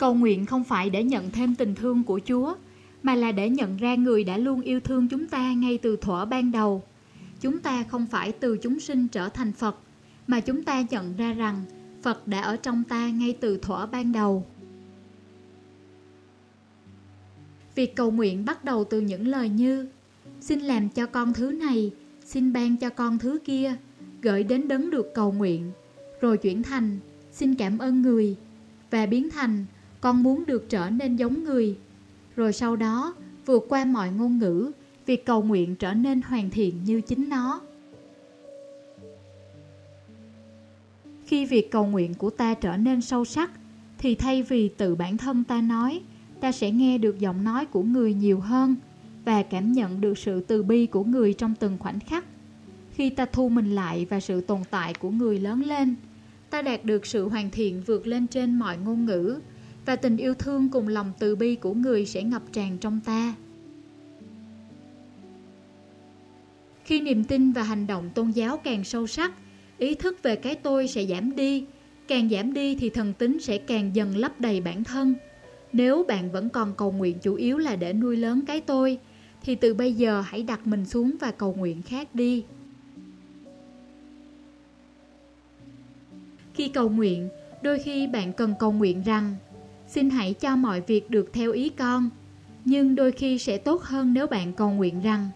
Cầu nguyện không phải để nhận thêm tình thương của Chúa, mà là để nhận ra người đã luôn yêu thương chúng ta ngay từ thuở ban đầu. Chúng ta không phải từ chúng sinh trở thành Phật, mà chúng ta nhận ra rằng Phật đã ở trong ta ngay từ thuở ban đầu. Việc cầu nguyện bắt đầu từ những lời như Xin làm cho con thứ này, xin ban cho con thứ kia, gửi đến đấng được cầu nguyện, rồi chuyển thành Xin cảm ơn người, và biến thành con muốn được trở nên giống người. Rồi sau đó, vượt qua mọi ngôn ngữ, việc cầu nguyện trở nên hoàn thiện như chính nó. Khi việc cầu nguyện của ta trở nên sâu sắc, thì thay vì tự bản thân ta nói, ta sẽ nghe được giọng nói của người nhiều hơn và cảm nhận được sự từ bi của người trong từng khoảnh khắc. Khi ta thu mình lại và sự tồn tại của người lớn lên, ta đạt được sự hoàn thiện vượt lên trên mọi ngôn ngữ và tình yêu thương cùng lòng từ bi của người sẽ ngập tràn trong ta. Khi niềm tin và hành động tôn giáo càng sâu sắc, ý thức về cái tôi sẽ giảm đi. Càng giảm đi thì thần tính sẽ càng dần lấp đầy bản thân. Nếu bạn vẫn còn cầu nguyện chủ yếu là để nuôi lớn cái tôi, thì từ bây giờ hãy đặt mình xuống và cầu nguyện khác đi. Khi cầu nguyện, đôi khi bạn cần cầu nguyện rằng Xin hãy cho mọi việc được theo ý con. Nhưng đôi khi sẽ tốt hơn nếu bạn cầu nguyện rằng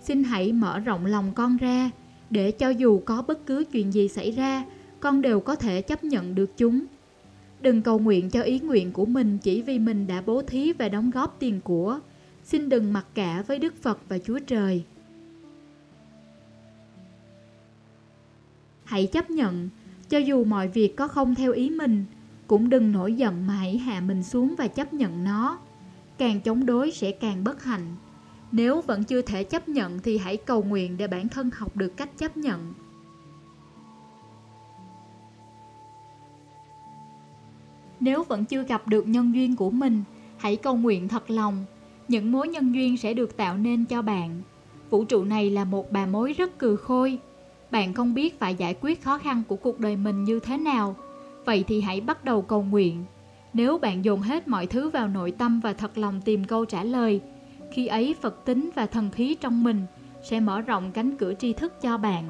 Xin hãy mở rộng lòng con ra để cho dù có bất cứ chuyện gì xảy ra, con đều có thể chấp nhận được chúng. Đừng cầu nguyện cho ý nguyện của mình chỉ vì mình đã bố thí và đóng góp tiền của. Xin đừng mặc cả với Đức Phật và Chúa Trời. Hãy chấp nhận, cho dù mọi việc có không theo ý mình, cũng đừng nổi giận mà hãy hạ mình xuống và chấp nhận nó. Càng chống đối sẽ càng bất hạnh. Nếu vẫn chưa thể chấp nhận thì hãy cầu nguyện để bản thân học được cách chấp nhận. Nếu vẫn chưa gặp được nhân duyên của mình, hãy cầu nguyện thật lòng. Những mối nhân duyên sẽ được tạo nên cho bạn. Vũ trụ này là một bà mối rất cừ khôi. Bạn không biết phải giải quyết khó khăn của cuộc đời mình như thế nào. Vậy thì hãy bắt đầu cầu nguyện. Nếu bạn dồn hết mọi thứ vào nội tâm và thật lòng tìm câu trả lời, khi ấy Phật tính và thần khí trong mình sẽ mở rộng cánh cửa tri thức cho bạn.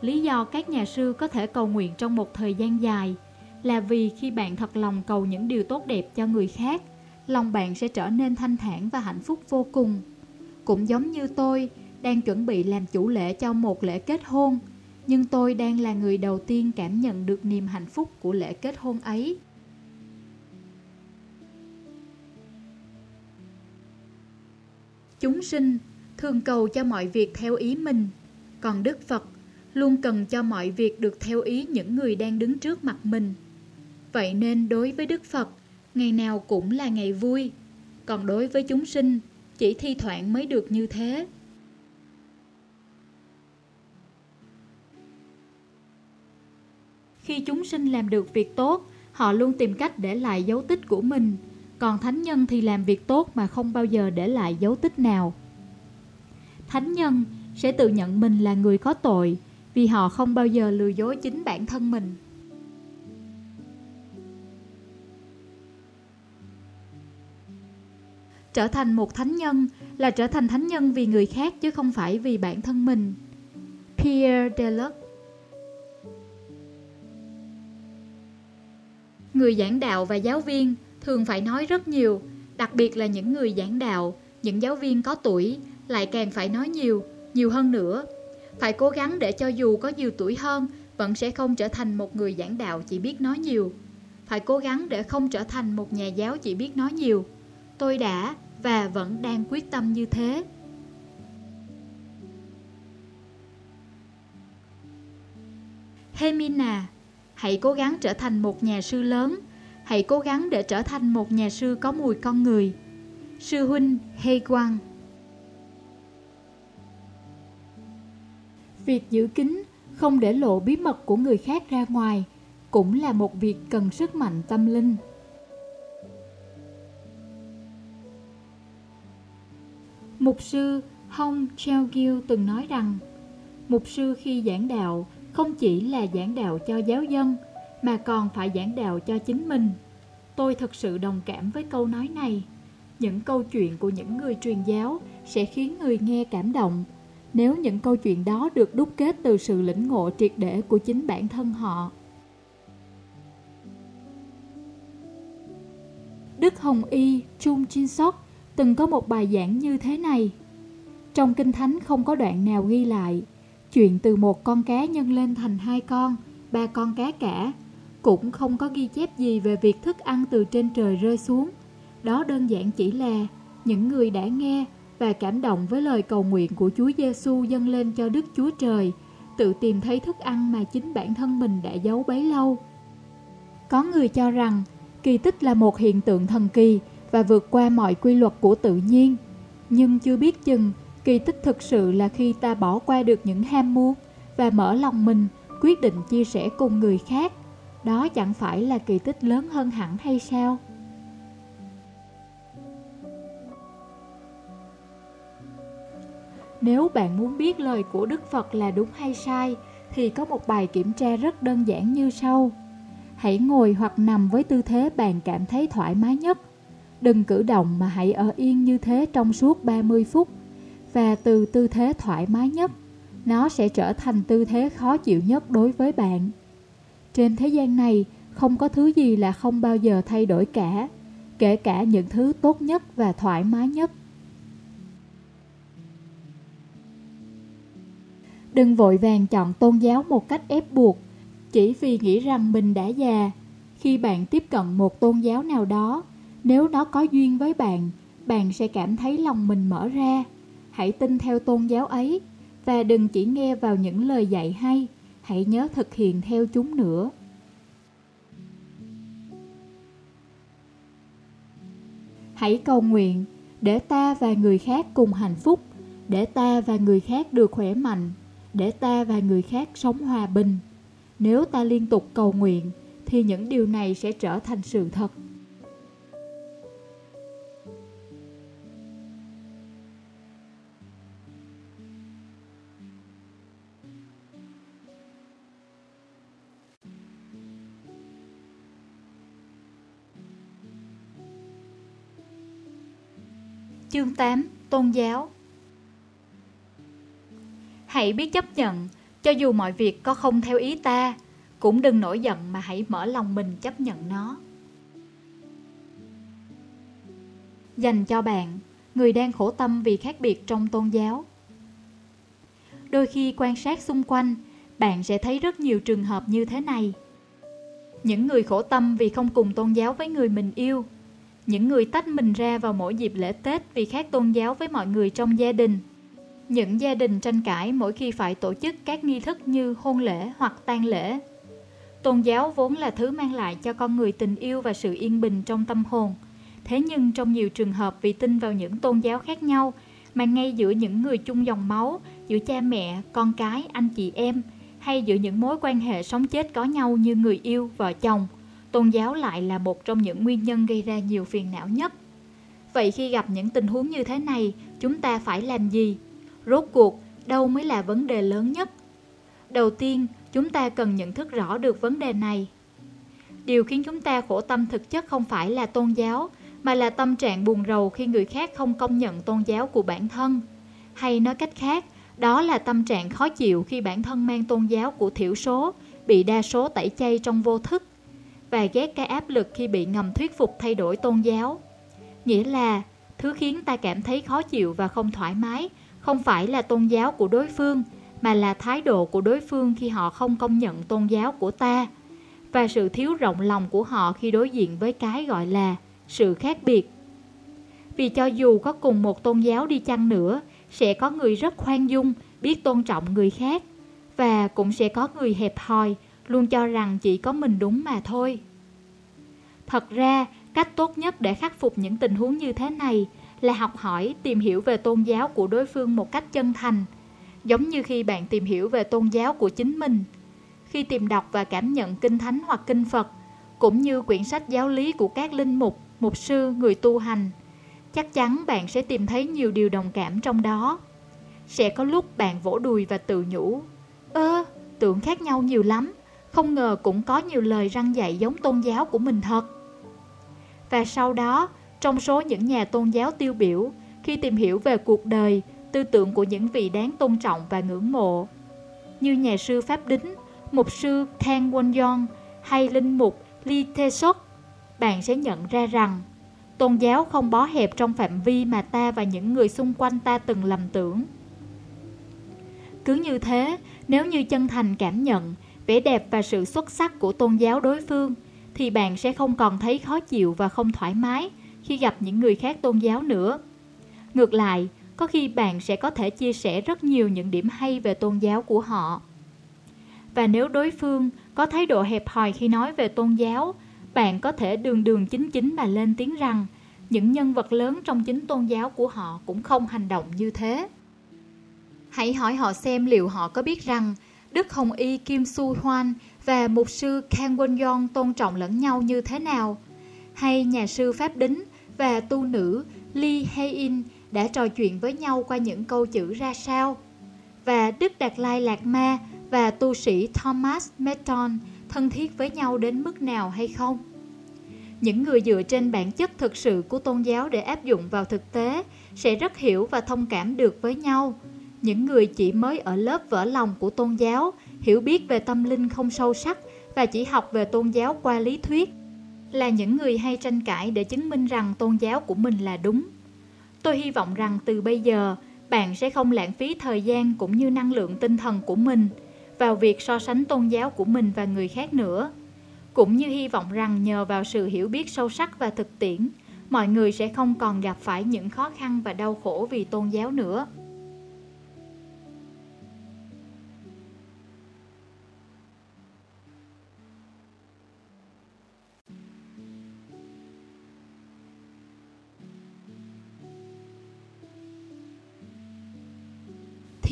Lý do các nhà sư có thể cầu nguyện trong một thời gian dài là vì khi bạn thật lòng cầu những điều tốt đẹp cho người khác, lòng bạn sẽ trở nên thanh thản và hạnh phúc vô cùng. Cũng giống như tôi đang chuẩn bị làm chủ lễ cho một lễ kết hôn, nhưng tôi đang là người đầu tiên cảm nhận được niềm hạnh phúc của lễ kết hôn ấy. Chúng sinh thường cầu cho mọi việc theo ý mình, còn Đức Phật luôn cần cho mọi việc được theo ý những người đang đứng trước mặt mình. Vậy nên đối với Đức Phật, ngày nào cũng là ngày vui, còn đối với chúng sinh, chỉ thi thoảng mới được như thế. Khi chúng sinh làm được việc tốt, họ luôn tìm cách để lại dấu tích của mình, còn thánh nhân thì làm việc tốt mà không bao giờ để lại dấu tích nào. Thánh nhân sẽ tự nhận mình là người có tội vì họ không bao giờ lừa dối chính bản thân mình. Trở thành một thánh nhân là trở thành thánh nhân vì người khác chứ không phải vì bản thân mình. Pierre Deluc Người giảng đạo và giáo viên thường phải nói rất nhiều, đặc biệt là những người giảng đạo, những giáo viên có tuổi lại càng phải nói nhiều, nhiều hơn nữa. Phải cố gắng để cho dù có nhiều tuổi hơn, vẫn sẽ không trở thành một người giảng đạo chỉ biết nói nhiều. Phải cố gắng để không trở thành một nhà giáo chỉ biết nói nhiều. Tôi đã và vẫn đang quyết tâm như thế. Hemina, hãy cố gắng trở thành một nhà sư lớn, hãy cố gắng để trở thành một nhà sư có mùi con người. Sư huynh Hê Quang Việc giữ kín, không để lộ bí mật của người khác ra ngoài cũng là một việc cần sức mạnh tâm linh. Mục sư Hong Cheo Gil từng nói rằng Mục sư khi giảng đạo không chỉ là giảng đạo cho giáo dân, mà còn phải giảng đạo cho chính mình. Tôi thực sự đồng cảm với câu nói này. Những câu chuyện của những người truyền giáo sẽ khiến người nghe cảm động nếu những câu chuyện đó được đúc kết từ sự lĩnh ngộ triệt để của chính bản thân họ. Đức Hồng Y Chung Chin Sok từng có một bài giảng như thế này. Trong Kinh Thánh không có đoạn nào ghi lại chuyện từ một con cá nhân lên thành hai con, ba con cá cả. Cũng không có ghi chép gì về việc thức ăn từ trên trời rơi xuống. Đó đơn giản chỉ là những người đã nghe và cảm động với lời cầu nguyện của Chúa Giêsu dâng lên cho Đức Chúa Trời, tự tìm thấy thức ăn mà chính bản thân mình đã giấu bấy lâu. Có người cho rằng kỳ tích là một hiện tượng thần kỳ và vượt qua mọi quy luật của tự nhiên, nhưng chưa biết chừng kỳ tích thực sự là khi ta bỏ qua được những ham muốn và mở lòng mình quyết định chia sẻ cùng người khác. Đó chẳng phải là kỳ tích lớn hơn hẳn hay sao? Nếu bạn muốn biết lời của Đức Phật là đúng hay sai, thì có một bài kiểm tra rất đơn giản như sau. Hãy ngồi hoặc nằm với tư thế bạn cảm thấy thoải mái nhất. Đừng cử động mà hãy ở yên như thế trong suốt 30 phút. Và từ tư thế thoải mái nhất, nó sẽ trở thành tư thế khó chịu nhất đối với bạn. Trên thế gian này, không có thứ gì là không bao giờ thay đổi cả, kể cả những thứ tốt nhất và thoải mái nhất. Đừng vội vàng chọn tôn giáo một cách ép buộc, chỉ vì nghĩ rằng mình đã già. Khi bạn tiếp cận một tôn giáo nào đó, nếu nó có duyên với bạn, bạn sẽ cảm thấy lòng mình mở ra. Hãy tin theo tôn giáo ấy và đừng chỉ nghe vào những lời dạy hay, hãy nhớ thực hiện theo chúng nữa. Hãy cầu nguyện để ta và người khác cùng hạnh phúc, để ta và người khác được khỏe mạnh để ta và người khác sống hòa bình. Nếu ta liên tục cầu nguyện, thì những điều này sẽ trở thành sự thật. Chương 8 Tôn giáo Hãy biết chấp nhận, cho dù mọi việc có không theo ý ta, cũng đừng nổi giận mà hãy mở lòng mình chấp nhận nó. Dành cho bạn, người đang khổ tâm vì khác biệt trong tôn giáo. Đôi khi quan sát xung quanh, bạn sẽ thấy rất nhiều trường hợp như thế này. Những người khổ tâm vì không cùng tôn giáo với người mình yêu. Những người tách mình ra vào mỗi dịp lễ Tết vì khác tôn giáo với mọi người trong gia đình – những gia đình tranh cãi mỗi khi phải tổ chức các nghi thức như hôn lễ hoặc tang lễ. Tôn giáo vốn là thứ mang lại cho con người tình yêu và sự yên bình trong tâm hồn. Thế nhưng trong nhiều trường hợp vì tin vào những tôn giáo khác nhau mà ngay giữa những người chung dòng máu, giữa cha mẹ, con cái, anh chị em hay giữa những mối quan hệ sống chết có nhau như người yêu, vợ chồng, tôn giáo lại là một trong những nguyên nhân gây ra nhiều phiền não nhất. Vậy khi gặp những tình huống như thế này, chúng ta phải làm gì? Rốt cuộc, đâu mới là vấn đề lớn nhất? Đầu tiên, chúng ta cần nhận thức rõ được vấn đề này. Điều khiến chúng ta khổ tâm thực chất không phải là tôn giáo, mà là tâm trạng buồn rầu khi người khác không công nhận tôn giáo của bản thân. Hay nói cách khác, đó là tâm trạng khó chịu khi bản thân mang tôn giáo của thiểu số, bị đa số tẩy chay trong vô thức, và ghét cái áp lực khi bị ngầm thuyết phục thay đổi tôn giáo. Nghĩa là, thứ khiến ta cảm thấy khó chịu và không thoải mái không phải là tôn giáo của đối phương mà là thái độ của đối phương khi họ không công nhận tôn giáo của ta và sự thiếu rộng lòng của họ khi đối diện với cái gọi là sự khác biệt vì cho dù có cùng một tôn giáo đi chăng nữa sẽ có người rất khoan dung biết tôn trọng người khác và cũng sẽ có người hẹp hòi luôn cho rằng chỉ có mình đúng mà thôi thật ra cách tốt nhất để khắc phục những tình huống như thế này là học hỏi, tìm hiểu về tôn giáo của đối phương một cách chân thành, giống như khi bạn tìm hiểu về tôn giáo của chính mình. Khi tìm đọc và cảm nhận kinh thánh hoặc kinh Phật, cũng như quyển sách giáo lý của các linh mục, mục sư, người tu hành, chắc chắn bạn sẽ tìm thấy nhiều điều đồng cảm trong đó. Sẽ có lúc bạn vỗ đùi và tự nhủ, ơ, tưởng khác nhau nhiều lắm, không ngờ cũng có nhiều lời răng dạy giống tôn giáo của mình thật. Và sau đó, trong số những nhà tôn giáo tiêu biểu, khi tìm hiểu về cuộc đời, tư tưởng của những vị đáng tôn trọng và ngưỡng mộ, như nhà sư Pháp Đính, mục sư Thang Won Yong hay linh mục Lee Tae Suk, bạn sẽ nhận ra rằng tôn giáo không bó hẹp trong phạm vi mà ta và những người xung quanh ta từng lầm tưởng. Cứ như thế, nếu như chân thành cảm nhận vẻ đẹp và sự xuất sắc của tôn giáo đối phương, thì bạn sẽ không còn thấy khó chịu và không thoải mái khi gặp những người khác tôn giáo nữa. Ngược lại, có khi bạn sẽ có thể chia sẻ rất nhiều những điểm hay về tôn giáo của họ. Và nếu đối phương có thái độ hẹp hòi khi nói về tôn giáo, bạn có thể đường đường chính chính mà lên tiếng rằng những nhân vật lớn trong chính tôn giáo của họ cũng không hành động như thế. Hãy hỏi họ xem liệu họ có biết rằng Đức Hồng Y Kim Su Hoan và mục sư Kang Won Yong tôn trọng lẫn nhau như thế nào? Hay nhà sư Pháp Đính và tu nữ Lee Hae In đã trò chuyện với nhau qua những câu chữ ra sao? Và Đức Đạt Lai lạc Ma và tu sĩ Thomas Merton thân thiết với nhau đến mức nào hay không? Những người dựa trên bản chất thực sự của tôn giáo để áp dụng vào thực tế sẽ rất hiểu và thông cảm được với nhau. Những người chỉ mới ở lớp vỡ lòng của tôn giáo, hiểu biết về tâm linh không sâu sắc và chỉ học về tôn giáo qua lý thuyết, là những người hay tranh cãi để chứng minh rằng tôn giáo của mình là đúng. Tôi hy vọng rằng từ bây giờ, bạn sẽ không lãng phí thời gian cũng như năng lượng tinh thần của mình vào việc so sánh tôn giáo của mình và người khác nữa. Cũng như hy vọng rằng nhờ vào sự hiểu biết sâu sắc và thực tiễn, mọi người sẽ không còn gặp phải những khó khăn và đau khổ vì tôn giáo nữa.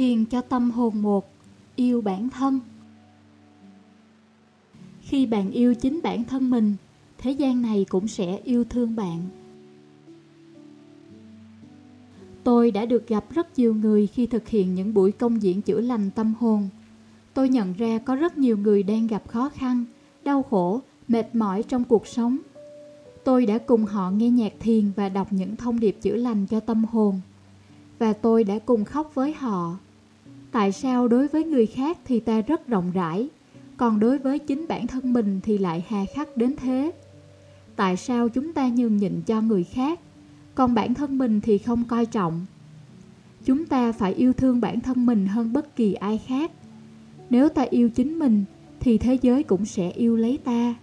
Thiền cho tâm hồn một, yêu bản thân. Khi bạn yêu chính bản thân mình, thế gian này cũng sẽ yêu thương bạn. Tôi đã được gặp rất nhiều người khi thực hiện những buổi công diễn chữa lành tâm hồn. Tôi nhận ra có rất nhiều người đang gặp khó khăn, đau khổ, mệt mỏi trong cuộc sống. Tôi đã cùng họ nghe nhạc thiền và đọc những thông điệp chữa lành cho tâm hồn. Và tôi đã cùng khóc với họ tại sao đối với người khác thì ta rất rộng rãi, còn đối với chính bản thân mình thì lại hà khắc đến thế? Tại sao chúng ta nhường nhịn cho người khác, còn bản thân mình thì không coi trọng? Chúng ta phải yêu thương bản thân mình hơn bất kỳ ai khác. Nếu ta yêu chính mình, thì thế giới cũng sẽ yêu lấy ta.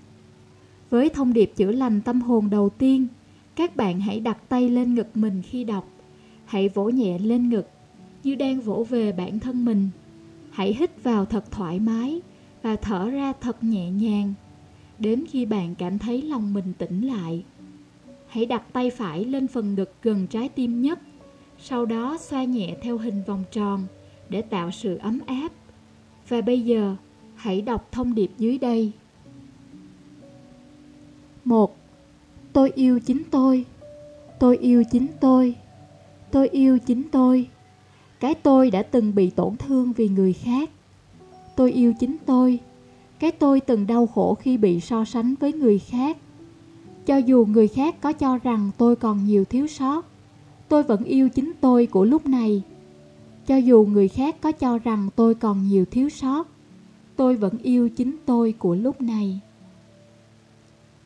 Với thông điệp chữa lành tâm hồn đầu tiên, các bạn hãy đặt tay lên ngực mình khi đọc, hãy vỗ nhẹ lên ngực như đang vỗ về bản thân mình. Hãy hít vào thật thoải mái và thở ra thật nhẹ nhàng, đến khi bạn cảm thấy lòng mình tỉnh lại. Hãy đặt tay phải lên phần ngực gần trái tim nhất sau đó xoa nhẹ theo hình vòng tròn để tạo sự ấm áp. Và bây giờ, hãy đọc thông điệp dưới đây. Một, tôi yêu chính tôi. Tôi yêu chính tôi. Tôi yêu chính tôi cái tôi đã từng bị tổn thương vì người khác. Tôi yêu chính tôi. Cái tôi từng đau khổ khi bị so sánh với người khác. Cho dù người khác có cho rằng tôi còn nhiều thiếu sót, tôi vẫn yêu chính tôi của lúc này. Cho dù người khác có cho rằng tôi còn nhiều thiếu sót, tôi vẫn yêu chính tôi của lúc này.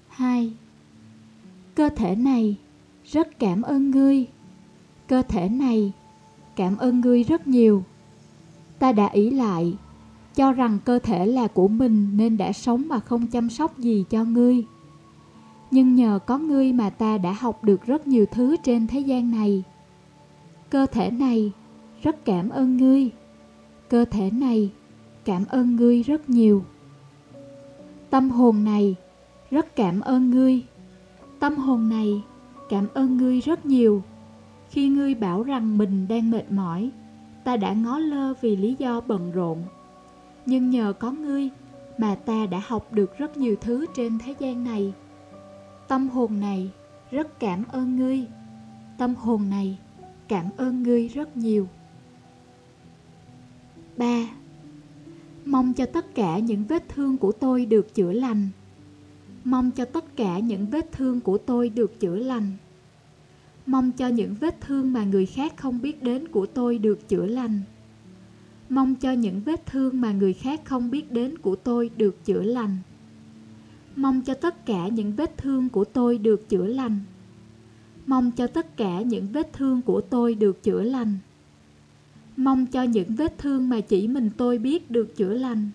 Hai, cơ thể này rất cảm ơn ngươi. Cơ thể này cảm ơn ngươi rất nhiều. Ta đã ý lại, cho rằng cơ thể là của mình nên đã sống mà không chăm sóc gì cho ngươi. Nhưng nhờ có ngươi mà ta đã học được rất nhiều thứ trên thế gian này. Cơ thể này rất cảm ơn ngươi. Cơ thể này cảm ơn ngươi rất nhiều. Tâm hồn này rất cảm ơn ngươi. Tâm hồn này cảm ơn ngươi rất nhiều khi ngươi bảo rằng mình đang mệt mỏi, ta đã ngó lơ vì lý do bận rộn. Nhưng nhờ có ngươi mà ta đã học được rất nhiều thứ trên thế gian này. Tâm hồn này rất cảm ơn ngươi. Tâm hồn này cảm ơn ngươi rất nhiều. Ba, mong cho tất cả những vết thương của tôi được chữa lành. Mong cho tất cả những vết thương của tôi được chữa lành. Mong cho những vết thương mà người khác không biết đến của tôi được chữa lành. Mong cho những vết thương mà người khác không biết đến của tôi được chữa lành. Mong cho tất cả những vết thương của tôi được chữa lành. Mong cho tất cả những vết thương của tôi được chữa lành. Mong cho những vết thương mà chỉ mình tôi biết được chữa lành.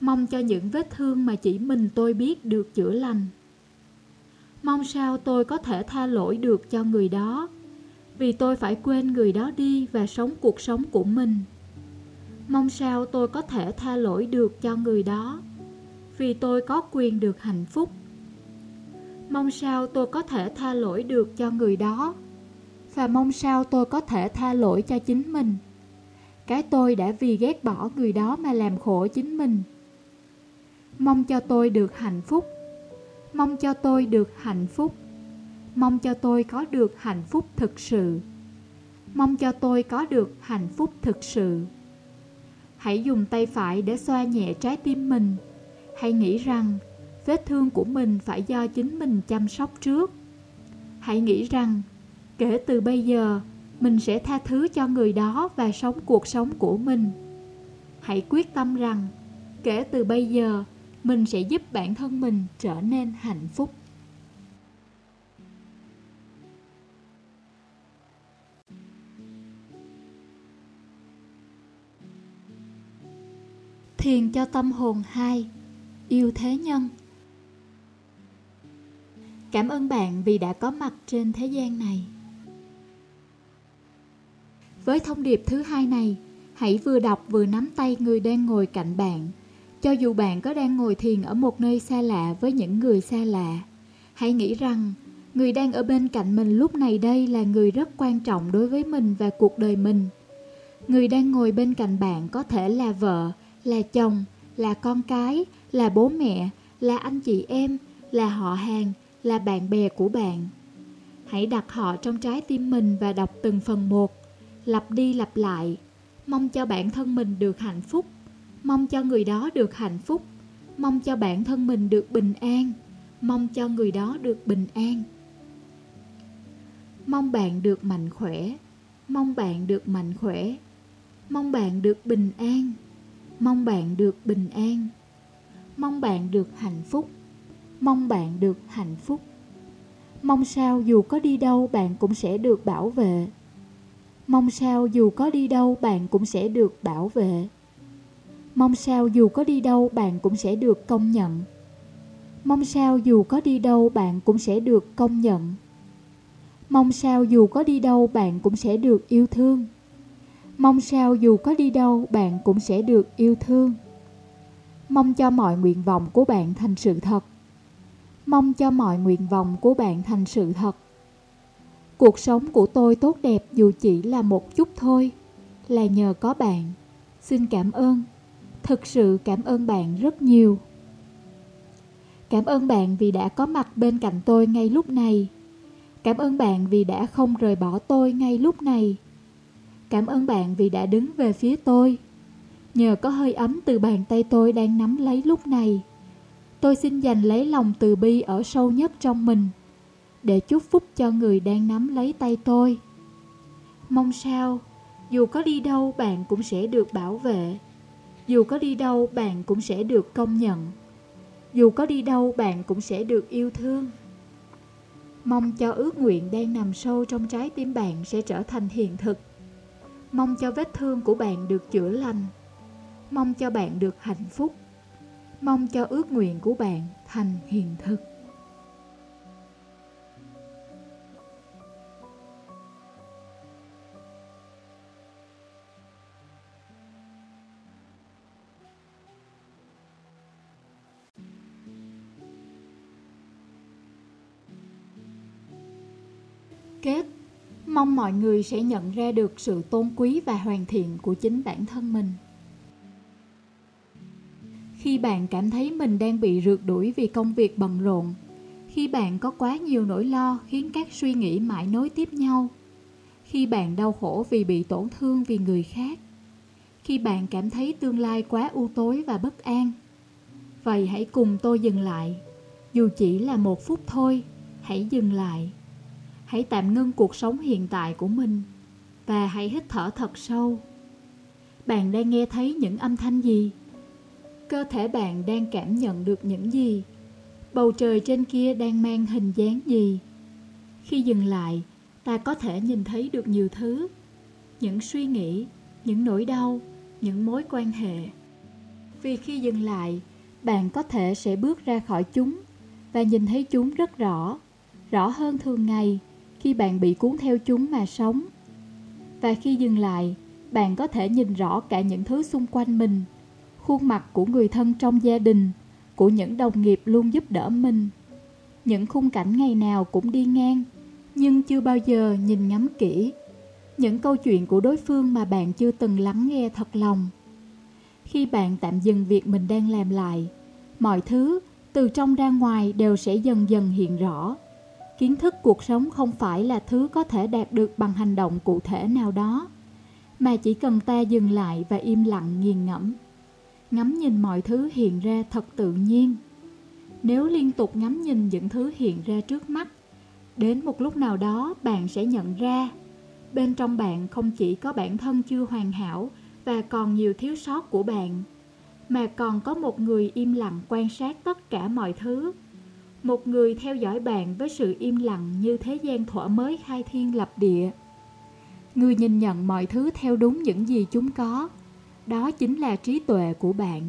Mong cho những vết thương mà chỉ mình tôi biết được chữa lành. Mong sao tôi có thể tha lỗi được cho người đó, vì tôi phải quên người đó đi và sống cuộc sống của mình. Mong sao tôi có thể tha lỗi được cho người đó, vì tôi có quyền được hạnh phúc. Mong sao tôi có thể tha lỗi được cho người đó, và mong sao tôi có thể tha lỗi cho chính mình. Cái tôi đã vì ghét bỏ người đó mà làm khổ chính mình. Mong cho tôi được hạnh phúc. Mong cho tôi được hạnh phúc. Mong cho tôi có được hạnh phúc thực sự. Mong cho tôi có được hạnh phúc thực sự. Hãy dùng tay phải để xoa nhẹ trái tim mình. Hãy nghĩ rằng vết thương của mình phải do chính mình chăm sóc trước. Hãy nghĩ rằng kể từ bây giờ, mình sẽ tha thứ cho người đó và sống cuộc sống của mình. Hãy quyết tâm rằng kể từ bây giờ mình sẽ giúp bản thân mình trở nên hạnh phúc. Thiền cho tâm hồn 2 Yêu thế nhân Cảm ơn bạn vì đã có mặt trên thế gian này. Với thông điệp thứ hai này, hãy vừa đọc vừa nắm tay người đang ngồi cạnh bạn. Cho dù bạn có đang ngồi thiền ở một nơi xa lạ với những người xa lạ, hãy nghĩ rằng người đang ở bên cạnh mình lúc này đây là người rất quan trọng đối với mình và cuộc đời mình. Người đang ngồi bên cạnh bạn có thể là vợ, là chồng, là con cái, là bố mẹ, là anh chị em, là họ hàng, là bạn bè của bạn. Hãy đặt họ trong trái tim mình và đọc từng phần một, lặp đi lặp lại, mong cho bản thân mình được hạnh phúc, mong cho người đó được hạnh phúc, mong cho bản thân mình được bình an, mong cho người đó được bình an. Mong bạn được mạnh khỏe, mong bạn được mạnh khỏe, mong bạn được bình an, mong bạn được bình an, mong bạn được hạnh phúc. Mong bạn được hạnh phúc. Mong sao dù có đi đâu bạn cũng sẽ được bảo vệ. Mong sao dù có đi đâu bạn cũng sẽ được bảo vệ mong sao dù có đi đâu bạn cũng sẽ được công nhận. Mong sao dù có đi đâu bạn cũng sẽ được công nhận. Mong sao dù có đi đâu bạn cũng sẽ được yêu thương. Mong sao dù có đi đâu bạn cũng sẽ được yêu thương. Mong cho mọi nguyện vọng của bạn thành sự thật. Mong cho mọi nguyện vọng của bạn thành sự thật. Cuộc sống của tôi tốt đẹp dù chỉ là một chút thôi, là nhờ có bạn. Xin cảm ơn, thực sự cảm ơn bạn rất nhiều. Cảm ơn bạn vì đã có mặt bên cạnh tôi ngay lúc này. Cảm ơn bạn vì đã không rời bỏ tôi ngay lúc này. Cảm ơn bạn vì đã đứng về phía tôi. Nhờ có hơi ấm từ bàn tay tôi đang nắm lấy lúc này tôi xin dành lấy lòng từ bi ở sâu nhất trong mình để chúc phúc cho người đang nắm lấy tay tôi. Mong sao, dù có đi đâu bạn cũng sẽ được bảo vệ, dù có đi đâu bạn cũng sẽ được công nhận, dù có đi đâu bạn cũng sẽ được yêu thương. Mong cho ước nguyện đang nằm sâu trong trái tim bạn sẽ trở thành hiện thực. Mong cho vết thương của bạn được chữa lành. Mong cho bạn được hạnh phúc mong cho ước nguyện của bạn thành hiện thực mong mọi người sẽ nhận ra được sự tôn quý và hoàn thiện của chính bản thân mình. Khi bạn cảm thấy mình đang bị rượt đuổi vì công việc bận rộn, khi bạn có quá nhiều nỗi lo khiến các suy nghĩ mãi nối tiếp nhau, khi bạn đau khổ vì bị tổn thương vì người khác, khi bạn cảm thấy tương lai quá u tối và bất an, vậy hãy cùng tôi dừng lại. Dù chỉ là một phút thôi, hãy dừng lại hãy tạm ngưng cuộc sống hiện tại của mình và hãy hít thở thật sâu. Bạn đang nghe thấy những âm thanh gì? Cơ thể bạn đang cảm nhận được những gì? Bầu trời trên kia đang mang hình dáng gì? Khi dừng lại, ta có thể nhìn thấy được nhiều thứ. Những suy nghĩ, những nỗi đau, những mối quan hệ. Vì khi dừng lại, bạn có thể sẽ bước ra khỏi chúng và nhìn thấy chúng rất rõ rõ hơn thường ngày khi bạn bị cuốn theo chúng mà sống. Và khi dừng lại, bạn có thể nhìn rõ cả những thứ xung quanh mình, khuôn mặt của người thân trong gia đình, của những đồng nghiệp luôn giúp đỡ mình. Những khung cảnh ngày nào cũng đi ngang, nhưng chưa bao giờ nhìn ngắm kỹ. Những câu chuyện của đối phương mà bạn chưa từng lắng nghe thật lòng. Khi bạn tạm dừng việc mình đang làm lại, mọi thứ từ trong ra ngoài đều sẽ dần dần hiện rõ kiến thức cuộc sống không phải là thứ có thể đạt được bằng hành động cụ thể nào đó, mà chỉ cần ta dừng lại và im lặng nghiền ngẫm. Ngắm nhìn mọi thứ hiện ra thật tự nhiên. Nếu liên tục ngắm nhìn những thứ hiện ra trước mắt, đến một lúc nào đó bạn sẽ nhận ra, bên trong bạn không chỉ có bản thân chưa hoàn hảo và còn nhiều thiếu sót của bạn, mà còn có một người im lặng quan sát tất cả mọi thứ một người theo dõi bạn với sự im lặng như thế gian thuở mới khai thiên lập địa. Người nhìn nhận mọi thứ theo đúng những gì chúng có. Đó chính là trí tuệ của bạn.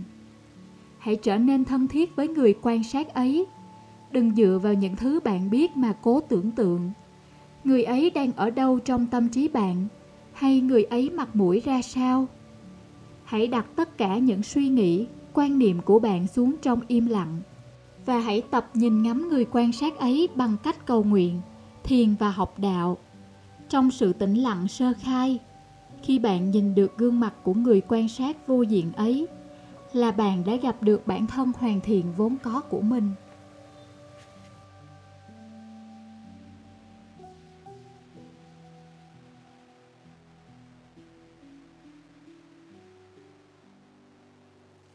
Hãy trở nên thân thiết với người quan sát ấy. Đừng dựa vào những thứ bạn biết mà cố tưởng tượng. Người ấy đang ở đâu trong tâm trí bạn? Hay người ấy mặt mũi ra sao? Hãy đặt tất cả những suy nghĩ, quan niệm của bạn xuống trong im lặng và hãy tập nhìn ngắm người quan sát ấy bằng cách cầu nguyện, thiền và học đạo. Trong sự tĩnh lặng sơ khai, khi bạn nhìn được gương mặt của người quan sát vô diện ấy, là bạn đã gặp được bản thân hoàn thiện vốn có của mình.